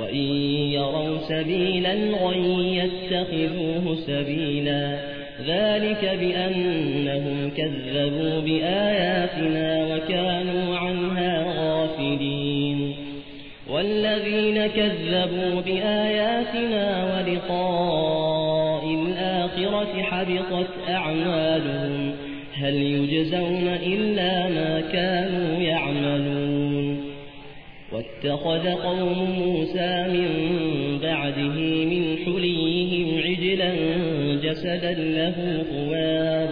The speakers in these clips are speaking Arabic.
وإن يروا سبيل الغي يتخذوه سبيلا ذلك بأنهم كذبوا بآياتنا وكانوا عنها غافلين والذين كذبوا بآياتنا ولقاء الآخرة حبطت أعمالهم هل يجزون إلا ما كانوا يعملون واتخذ قوم موسى من بعده من حليهم عجلا جسدا له خوار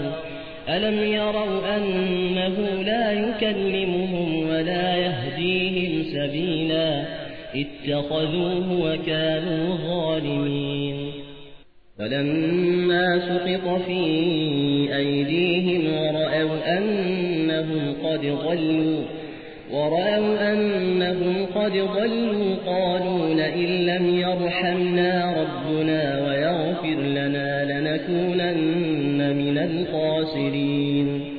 ألم يروا أنه لا يكلمهم ولا يهديهم سبيلا؟ اتخذوه وكانوا ظالمين. فلما سقط في أيديهم ورأوا أنهم قد ضلوا ورأوا أنهم قد ضلوا قالوا لئن لم يرحمنا ربنا ويغفر لنا لنكونن من الخاسرين